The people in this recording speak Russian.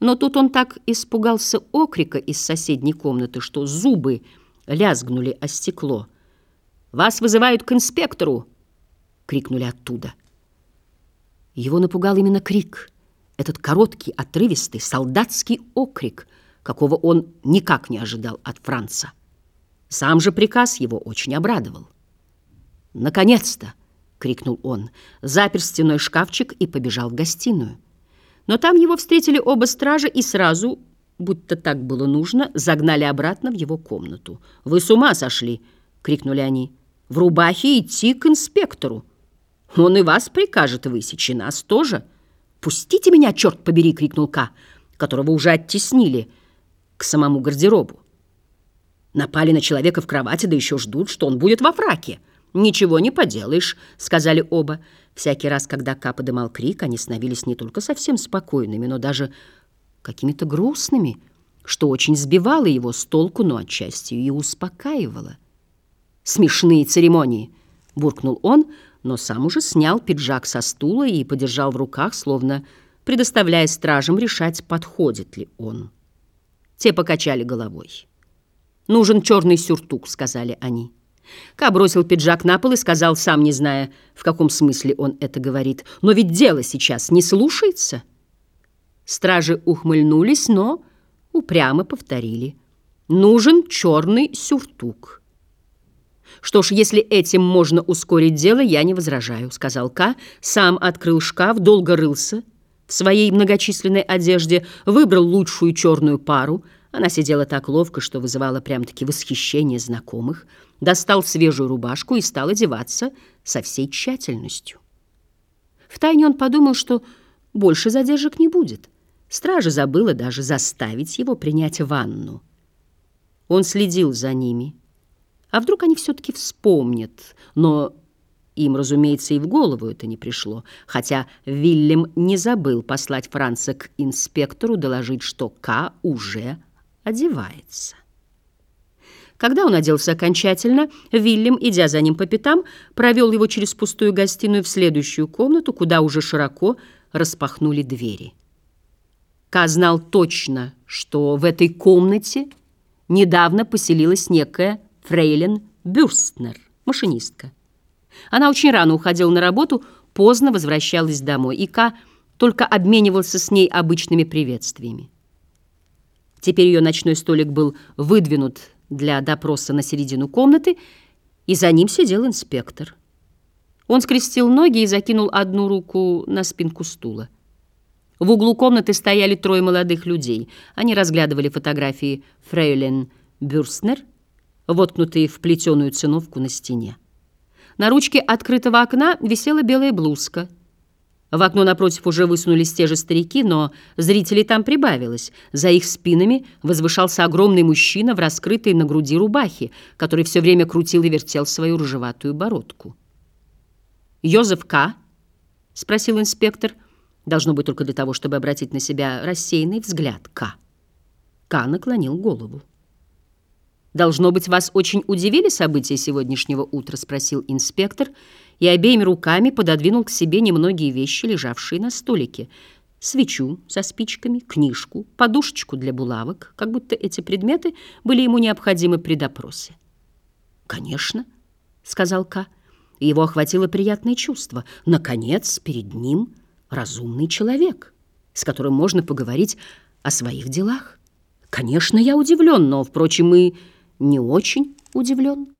Но тут он так испугался окрика из соседней комнаты, что зубы лязгнули о стекло. «Вас вызывают к инспектору!» — крикнули оттуда. Его напугал именно крик, этот короткий, отрывистый, солдатский окрик, какого он никак не ожидал от Франца. Сам же приказ его очень обрадовал. «Наконец-то!» — крикнул он, запер стеной шкафчик и побежал в гостиную. Но там его встретили оба стража и сразу, будто так было нужно, загнали обратно в его комнату. «Вы с ума сошли!» — крикнули они. «В рубахе идти к инспектору! Он и вас прикажет высечь, и нас тоже!» «Пустите меня, черт побери!» — крикнул Ка, которого уже оттеснили к самому гардеробу. Напали на человека в кровати, да еще ждут, что он будет во фраке. «Ничего не поделаешь», — сказали оба. Всякий раз, когда Ка подымал крик, они становились не только совсем спокойными, но даже какими-то грустными, что очень сбивало его с толку, но отчасти и успокаивало. «Смешные церемонии!» — буркнул он, но сам уже снял пиджак со стула и подержал в руках, словно предоставляя стражам решать, подходит ли он. Те покачали головой. «Нужен черный сюртук», — сказали они. Ка бросил пиджак на пол и сказал, сам не зная, в каком смысле он это говорит. «Но ведь дело сейчас не слушается». Стражи ухмыльнулись, но упрямо повторили. «Нужен черный сюртук». «Что ж, если этим можно ускорить дело, я не возражаю», — сказал Ка, сам открыл шкаф, долго рылся в своей многочисленной одежде, выбрал лучшую черную пару — она сидела так ловко, что вызывала прям-таки восхищение знакомых, достал свежую рубашку и стал одеваться со всей тщательностью. Втайне он подумал, что больше задержек не будет. Стража забыла даже заставить его принять ванну. Он следил за ними. А вдруг они все-таки вспомнят? Но им, разумеется, и в голову это не пришло, хотя Вильям не забыл послать Франца к инспектору доложить, что К уже одевается. Когда он оделся окончательно, Вильям, идя за ним по пятам, провел его через пустую гостиную в следующую комнату, куда уже широко распахнули двери. Ка знал точно, что в этой комнате недавно поселилась некая фрейлин Бюрстнер, машинистка. Она очень рано уходила на работу, поздно возвращалась домой, и Ка только обменивался с ней обычными приветствиями. Теперь ее ночной столик был выдвинут для допроса на середину комнаты, и за ним сидел инспектор. Он скрестил ноги и закинул одну руку на спинку стула. В углу комнаты стояли трое молодых людей. Они разглядывали фотографии Фрейлен Бюрстнер, воткнутые в плетеную циновку на стене. На ручке открытого окна висела белая блузка — в окно напротив уже высунулись те же старики, но зрителей там прибавилось. За их спинами возвышался огромный мужчина в раскрытой на груди рубахе, который все время крутил и вертел свою рыжеватую бородку. «Йозеф К?» — спросил инспектор. Должно быть только для того, чтобы обратить на себя рассеянный взгляд К. К наклонил голову. «Должно быть, вас очень удивили события сегодняшнего утра?» — спросил инспектор и обеими руками пододвинул к себе немногие вещи, лежавшие на столике. Свечу со спичками, книжку, подушечку для булавок, как будто эти предметы были ему необходимы при допросе. «Конечно», — сказал Ка. Его охватило приятное чувство. Наконец, перед ним разумный человек, с которым можно поговорить о своих делах. Конечно, я удивлен, но, впрочем, и не очень удивлен.